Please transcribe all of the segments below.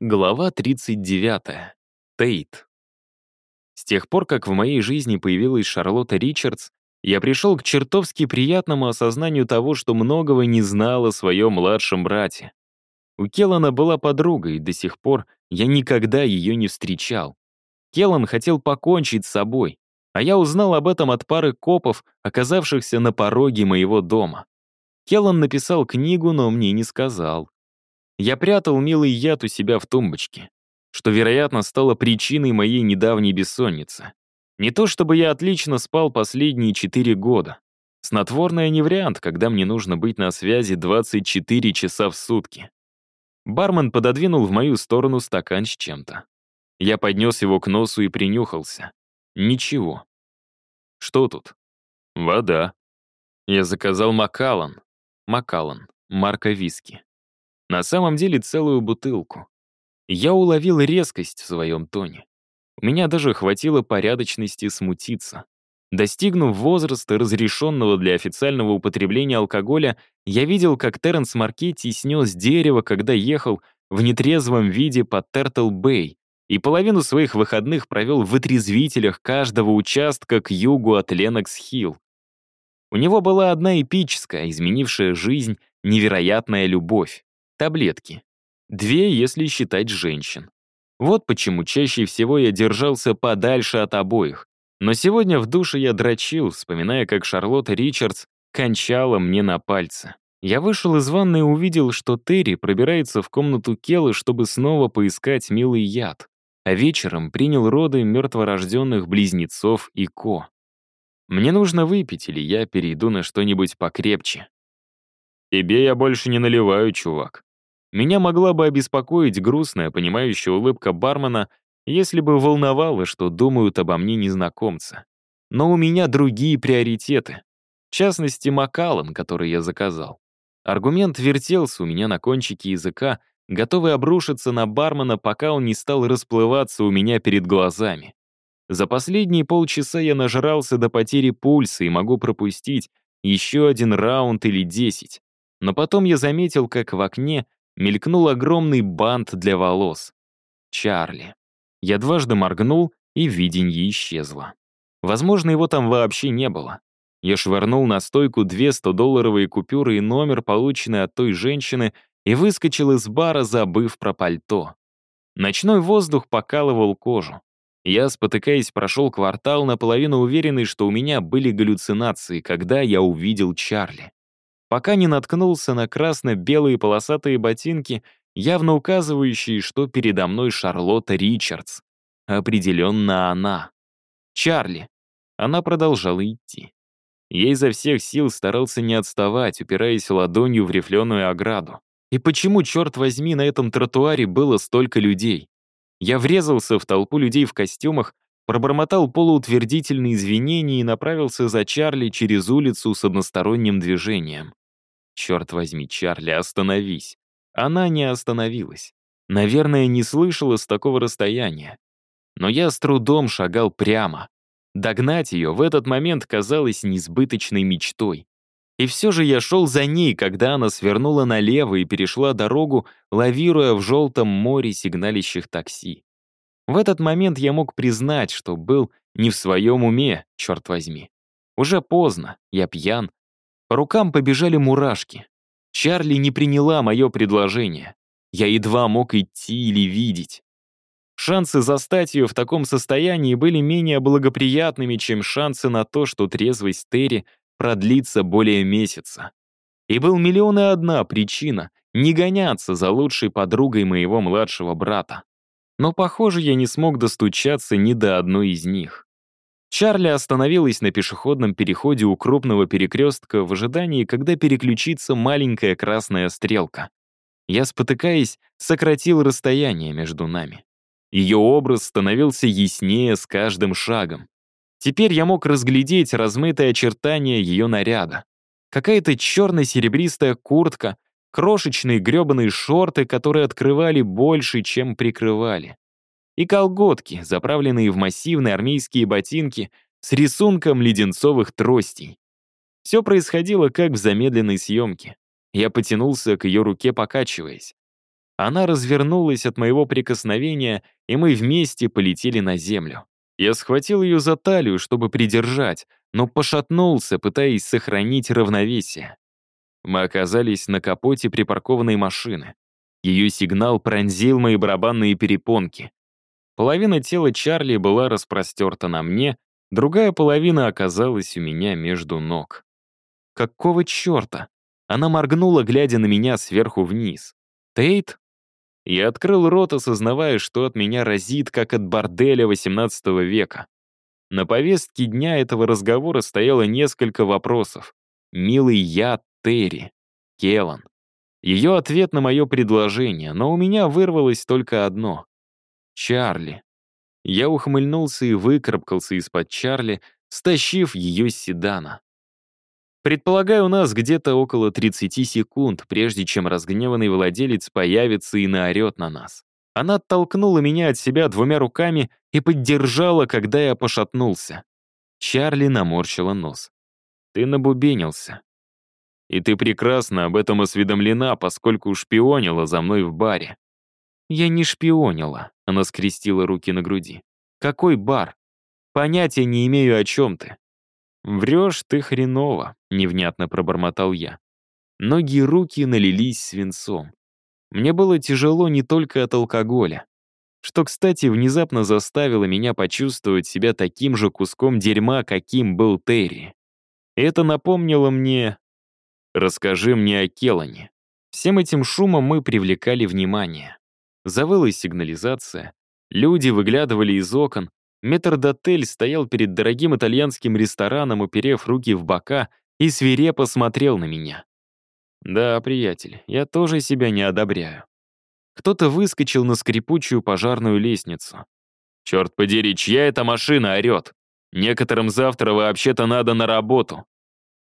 Глава 39. Тейт. С тех пор, как в моей жизни появилась Шарлотта Ричардс, я пришел к чертовски приятному осознанию того, что многого не знал о своем младшем брате. У Келлана была подруга, и до сих пор я никогда ее не встречал. Келлан хотел покончить с собой, а я узнал об этом от пары копов, оказавшихся на пороге моего дома. Келлан написал книгу, но мне не сказал. Я прятал милый яд у себя в тумбочке, что, вероятно, стало причиной моей недавней бессонницы. Не то чтобы я отлично спал последние четыре года. Снотворное не вариант, когда мне нужно быть на связи 24 часа в сутки. Бармен пододвинул в мою сторону стакан с чем-то. Я поднес его к носу и принюхался. Ничего. Что тут? Вода. Я заказал Макалан. Макалан. Марка виски. На самом деле целую бутылку. Я уловил резкость в своем тоне. У меня даже хватило порядочности смутиться. Достигнув возраста, разрешенного для официального употребления алкоголя, я видел, как Терренс Маркетти снес дерево, когда ехал в нетрезвом виде по Тертл-Бэй, и половину своих выходных провел в вытрезвителях каждого участка к югу от Ленокс-Хилл. У него была одна эпическая, изменившая жизнь, невероятная любовь. Таблетки. Две, если считать женщин. Вот почему чаще всего я держался подальше от обоих. Но сегодня в душе я дрочил, вспоминая, как Шарлотта Ричардс кончала мне на пальце. Я вышел из ванной и увидел, что Терри пробирается в комнату Келлана, чтобы снова поискать милый яд. А вечером принял роды мертворожденных близнецов и Ко. Мне нужно выпить, или я перейду на что-нибудь покрепче. Тебе я больше не наливаю, чувак. Меня могла бы обеспокоить грустная, понимающая улыбка бармена, если бы волновало, что думают обо мне незнакомцы. Но у меня другие приоритеты. В частности, Макалан, который я заказал. Аргумент вертелся у меня на кончике языка, готовый обрушиться на бармена, пока он не стал расплываться у меня перед глазами. За последние полчаса я нажрался до потери пульса и могу пропустить еще один раунд или десять. Но потом я заметил, как в окне мелькнул огромный бант для волос. Чарли. Я дважды моргнул, и виденье исчезло. Возможно, его там вообще не было. Я швырнул на стойку две 100-долларовые купюры и номер, полученный от той женщины, и выскочил из бара, забыв про пальто. Ночной воздух покалывал кожу. Я, спотыкаясь, прошел квартал, наполовину уверенный, что у меня были галлюцинации, когда я увидел Чарли пока не наткнулся на красно-белые полосатые ботинки, явно указывающие, что передо мной Шарлотта Ричардс. Определенно она. Чарли. Она продолжала идти. Я изо всех сил старался не отставать, упираясь ладонью в рифленую ограду. И почему, черт возьми, на этом тротуаре было столько людей? Я врезался в толпу людей в костюмах, пробормотал полуутвердительные извинения и направился за Чарли через улицу с односторонним движением. Черт возьми, Чарли, остановись. Она не остановилась. Наверное, не слышала с такого расстояния. Но я с трудом шагал прямо. Догнать ее в этот момент казалось несбыточной мечтой. И все же я шел за ней, когда она свернула налево и перешла дорогу, лавируя в желтом море сигналищих такси. В этот момент я мог признать, что был не в своем уме, черт возьми. Уже поздно, я пьян, по рукам побежали мурашки. Чарли не приняла мое предложение. Я едва мог идти или видеть. Шансы застать ее в таком состоянии были менее благоприятными, чем шансы на то, что трезвость Терри продлится более месяца. И был миллион и одна причина не гоняться за лучшей подругой моего младшего брата. Но, похоже, я не смог достучаться ни до одной из них. Чарли остановилась на пешеходном переходе у крупного перекрестка в ожидании, когда переключится маленькая красная стрелка. Я, спотыкаясь, сократил расстояние между нами. Ее образ становился яснее с каждым шагом. Теперь я мог разглядеть размытые очертания ее наряда. Какая-то черно-серебристая куртка, крошечные гребаные шорты, которые открывали больше, чем прикрывали и колготки, заправленные в массивные армейские ботинки с рисунком леденцовых тростей. Все происходило как в замедленной съемке. Я потянулся к ее руке, покачиваясь. Она развернулась от моего прикосновения, и мы вместе полетели на землю. Я схватил ее за талию, чтобы придержать, но пошатнулся, пытаясь сохранить равновесие. Мы оказались на капоте припаркованной машины. Ее сигнал пронзил мои барабанные перепонки. Половина тела Чарли была распростерта на мне, другая половина оказалась у меня между ног. Какого черта? Она моргнула, глядя на меня сверху вниз. «Тейт?» Я открыл рот, осознавая, что от меня разит, как от борделя XVIII века. На повестке дня этого разговора стояло несколько вопросов. «Милый я Терри», Келан. Ее ответ на мое предложение, но у меня вырвалось только одно. «Чарли». Я ухмыльнулся и выкарабкался из-под Чарли, стащив ее с седана. Предполагаю, у нас где-то около 30 секунд, прежде чем разгневанный владелец появится и наорет на нас. Она оттолкнула меня от себя двумя руками и поддержала, когда я пошатнулся. Чарли наморщила нос. «Ты набубенился. И ты прекрасно об этом осведомлена, поскольку шпионила за мной в баре». «Я не шпионила», — она скрестила руки на груди. «Какой бар? Понятия не имею, о чем ты. «Врешь ты хреново», — невнятно пробормотал я. Ноги и руки налились свинцом. Мне было тяжело не только от алкоголя, что, кстати, внезапно заставило меня почувствовать себя таким же куском дерьма, каким был Терри. Это напомнило мне... «Расскажи мне о Келане». Всем этим шумом мы привлекали внимание. Завыла сигнализация, люди выглядывали из окон, Метрдотель стоял перед дорогим итальянским рестораном, уперев руки в бока, и свирепо смотрел на меня. «Да, приятель, я тоже себя не одобряю». Кто-то выскочил на скрипучую пожарную лестницу. «Черт подери, чья эта машина орет? Некоторым завтра вообще-то надо на работу».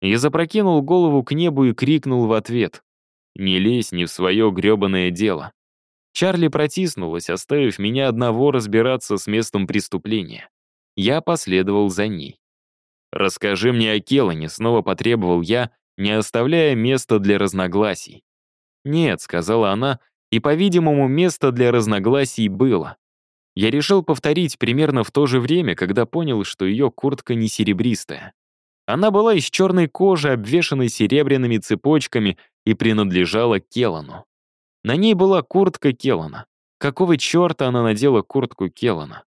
Я запрокинул голову к небу и крикнул в ответ. «Не лезь не в свое гребаное дело. Чарли протиснулась, оставив меня одного разбираться с местом преступления. Я последовал за ней. «Расскажи мне о Келане», — снова потребовал я, не оставляя места для разногласий. «Нет», — сказала она, и, по-видимому, место для разногласий было. Я решил повторить примерно в то же время, когда понял, что ее куртка не серебристая. Она была из черной кожи, обвешанной серебряными цепочками и принадлежала Келану. На ней была куртка Келлана. Какого черта она надела куртку Келлана?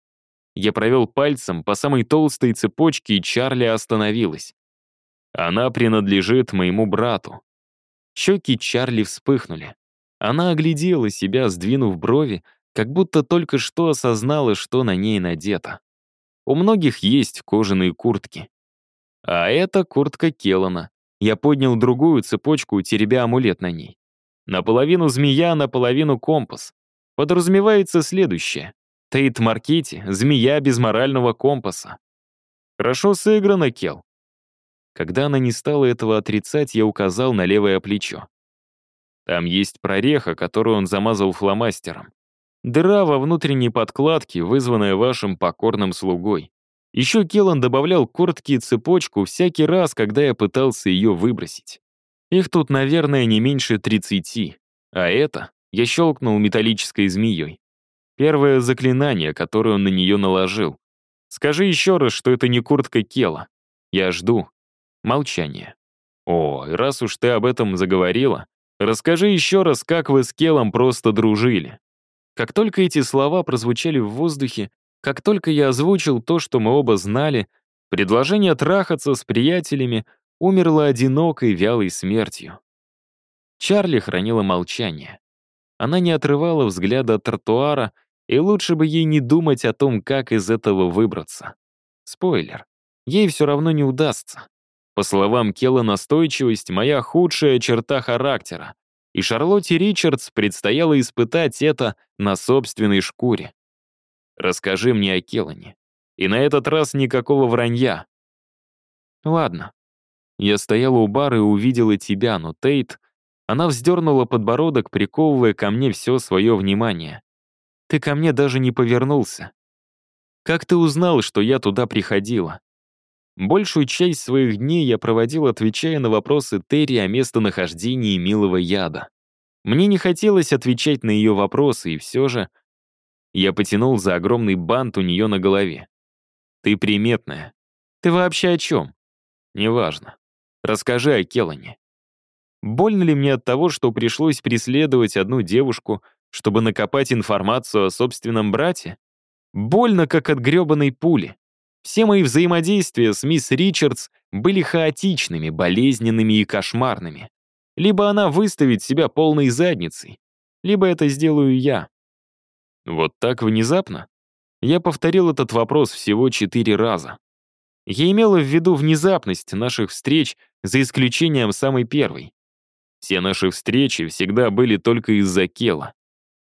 Я провел пальцем по самой толстой цепочке, и Чарли остановилась. Она принадлежит моему брату. Щеки Чарли вспыхнули. Она оглядела себя, сдвинув брови, как будто только что осознала, что на ней надето. У многих есть кожаные куртки. А это куртка Келлана. Я поднял другую цепочку, теребя амулет на ней. Наполовину змея, наполовину компас. Подразумевается следующее. Тейт Маркетти — змея без морального компаса. Хорошо сыграно, Кел. Когда она не стала этого отрицать, я указал на левое плечо. Там есть прореха, которую он замазал фломастером. Дыра во внутренней подкладке, вызванная вашим покорным слугой. Еще Келлан добавлял куртки и цепочку всякий раз, когда я пытался ее выбросить. Их тут, наверное, не меньше 30. А это я щелкнул металлической змеей. Первое заклинание, которое он на нее наложил. Скажи еще раз, что это не куртка Кела. Я жду. Молчание. О, раз уж ты об этом заговорила, расскажи еще раз, как вы с Келом просто дружили. Как только эти слова прозвучали в воздухе, как только я озвучил то, что мы оба знали, предложение трахаться с приятелями умерла одинокой, вялой смертью. Чарли хранила молчание. Она не отрывала взгляда от тротуара, и лучше бы ей не думать о том, как из этого выбраться. Спойлер. Ей все равно не удастся. По словам Келла, настойчивость — моя худшая черта характера, и Шарлотте Ричардс предстояло испытать это на собственной шкуре. Расскажи мне о Келлане. И на этот раз никакого вранья. Ладно, я стояла у бара и увидела тебя, но Тейт... Она вздернула подбородок, приковывая ко мне все свое внимание. Ты ко мне даже не повернулся. Как ты узнал, что я туда приходила? Большую часть своих дней я проводил, отвечая на вопросы Терри о местонахождении милого яда. Мне не хотелось отвечать на ее вопросы, и все же я потянул за огромный бант у нее на голове. «Ты приметная. Ты вообще о чем?» «Неважно. Расскажи о Келане. Больно ли мне от того, что пришлось преследовать одну девушку, чтобы накопать информацию о собственном брате? Больно, как от гребаной пули. Все мои взаимодействия с мисс Ричардс были хаотичными, болезненными и кошмарными. Либо она выставит себя полной задницей, либо это сделаю я. Вот так внезапно? Я повторил этот вопрос всего четыре раза. Я имела в виду внезапность наших встреч, за исключением самой первой. Все наши встречи всегда были только из-за Кела.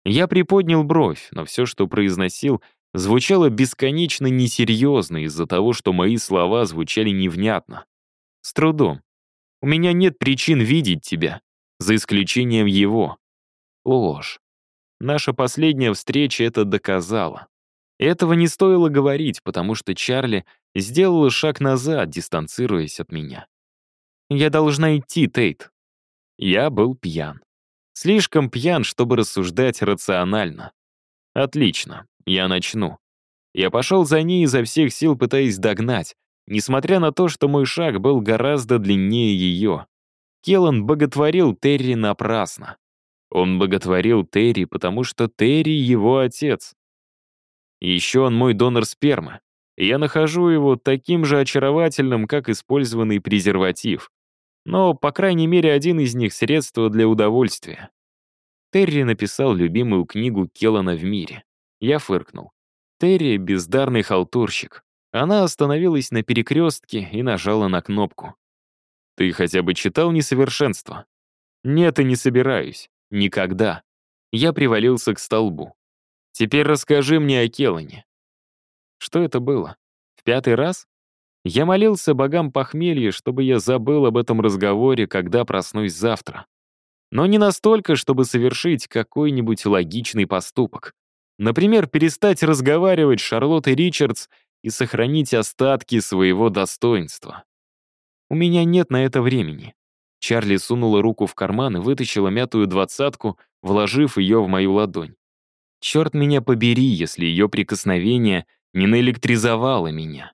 Я приподнял бровь, но все, что произносил, звучало бесконечно несерьезно из-за того, что мои слова звучали невнятно. С трудом. У меня нет причин видеть тебя, за исключением его. Ложь. Наша последняя встреча это доказала. Этого не стоило говорить, потому что Чарли сделала шаг назад, дистанцируясь от меня. «Я должна идти, Тейт». Я был пьян. Слишком пьян, чтобы рассуждать рационально. Отлично, я начну. Я пошел за ней изо всех сил, пытаясь догнать, несмотря на то, что мой шаг был гораздо длиннее ее. Келлан боготворил Терри напрасно. Он боготворил Терри, потому что Терри — его отец. еще он мой донор спермы. Я нахожу его таким же очаровательным, как использованный презерватив. Но, по крайней мере, один из них — средство для удовольствия. Терри написал любимую книгу Келлана в мире. Я фыркнул. Терри — бездарный халтурщик. Она остановилась на перекрестке и нажала на кнопку. «Ты хотя бы читал «Несовершенство»?» «Нет, и не собираюсь. Никогда». Я привалился к столбу. «Теперь расскажи мне о Келане». Что это было? В пятый раз? Я молился богам похмелья, чтобы я забыл об этом разговоре, когда проснусь завтра. Но не настолько, чтобы совершить какой-нибудь логичный поступок. Например, перестать разговаривать с Шарлоттой Ричардс и сохранить остатки своего достоинства. У меня нет на это времени. Чарли сунула руку в карман и вытащила мятую двадцатку, вложив ее в мою ладонь. Черт меня побери, если ее прикосновение не наэлектризовало меня.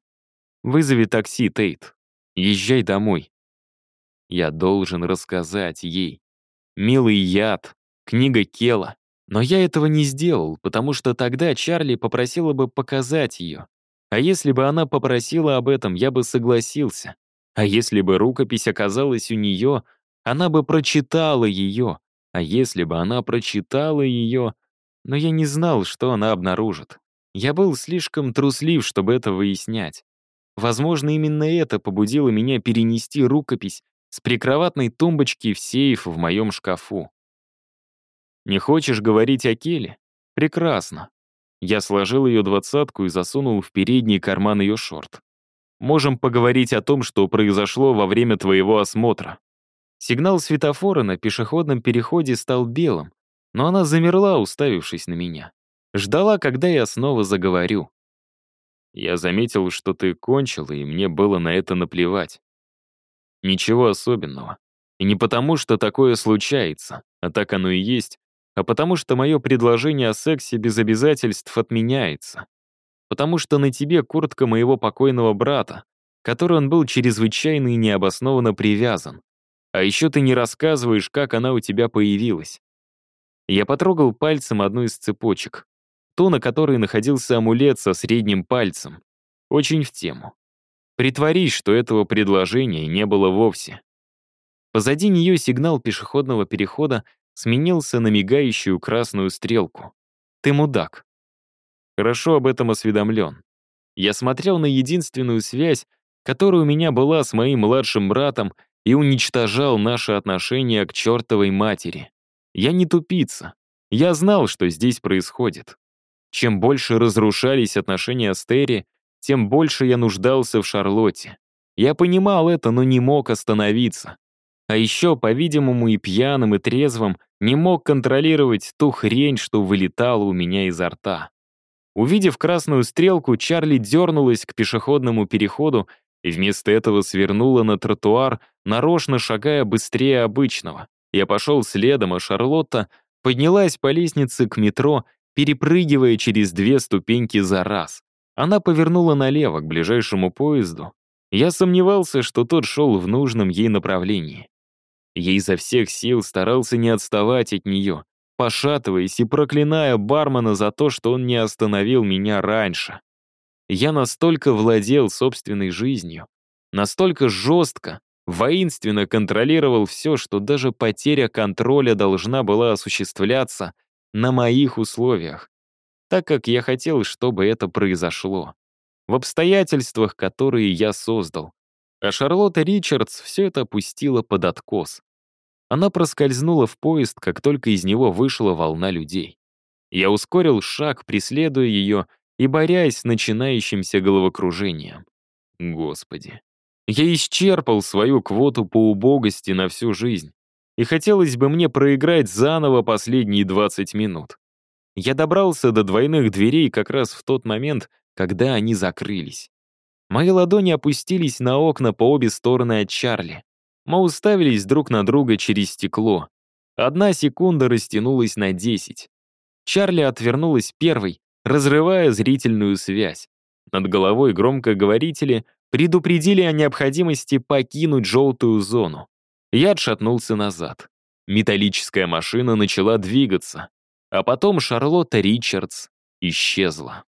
Вызови такси, Тейт. Езжай домой. Я должен рассказать ей. Милый яд, книга Кела. Но я этого не сделал, потому что тогда Чарли попросила бы показать ее. А если бы она попросила об этом, я бы согласился. А если бы рукопись оказалась у нее, она бы прочитала ее. А если бы она прочитала ее... Но я не знал, что она обнаружит. Я был слишком труслив, чтобы это выяснять. Возможно, именно это побудило меня перенести рукопись с прикроватной тумбочки в сейф в моем шкафу. Не хочешь говорить о Келе? Прекрасно. Я сложил ее двадцатку и засунул в передний карман ее шорт. Можем поговорить о том, что произошло во время твоего осмотра. Сигнал светофора на пешеходном переходе стал белым, но она замерла, уставившись на меня. Ждала, когда я снова заговорю. Я заметил, что ты кончила, и мне было на это наплевать. Ничего особенного. И не потому, что такое случается, а так оно и есть, а потому что мое предложение о сексе без обязательств отменяется. Потому что на тебе куртка моего покойного брата, которой он был чрезвычайно и необоснованно привязан. А еще ты не рассказываешь, как она у тебя появилась. Я потрогал пальцем одну из цепочек, ту, на которой находился амулет со средним пальцем. Очень в тему. Притворись, что этого предложения не было вовсе. Позади нее сигнал пешеходного перехода сменился на мигающую красную стрелку. «Ты мудак». Хорошо об этом осведомлен. Я смотрел на единственную связь, которая у меня была с моим младшим братом, и уничтожал наши отношения к чертовой матери. Я не тупица. Я знал, что здесь происходит. Чем больше разрушались отношения с Терри, тем больше я нуждался в Шарлотте. Я понимал это, но не мог остановиться. А еще, по-видимому, и пьяным, и трезвым не мог контролировать ту хрень, что вылетала у меня изо рта. Увидев красную стрелку, Чарли дернулась к пешеходному переходу и вместо этого свернула на тротуар, нарочно шагая быстрее обычного. Я пошел следом, а Шарлотта поднялась по лестнице к метро, перепрыгивая через две ступеньки за раз. Она повернула налево, к ближайшему поезду. Я сомневался, что тот шел в нужном ей направлении. Я изо всех сил старался не отставать от нее, пошатываясь и проклиная бармена за то, что он не остановил меня раньше. Я настолько владел собственной жизнью, настолько жестко, воинственно контролировал все, что даже потеря контроля должна была осуществляться на моих условиях, так как я хотел, чтобы это произошло. В обстоятельствах, которые я создал. А Шарлотта Ричардс все это опустила под откос. Она проскользнула в поезд, как только из него вышла волна людей. Я ускорил шаг, преследуя ее и борясь с начинающимся головокружением. Господи. Я исчерпал свою квоту по убогости на всю жизнь, и хотелось бы мне проиграть заново последние 20 минут. Я добрался до двойных дверей как раз в тот момент, когда они закрылись. Мои ладони опустились на окна по обе стороны от Чарли. Мы уставились друг на друга через стекло. Одна секунда растянулась на десять. Чарли отвернулась первой, разрывая зрительную связь. Над головой громкоговорители предупредили о необходимости покинуть желтую зону. Я отшатнулся назад. Металлическая машина начала двигаться. А потом Шарлотта Ричардс исчезла.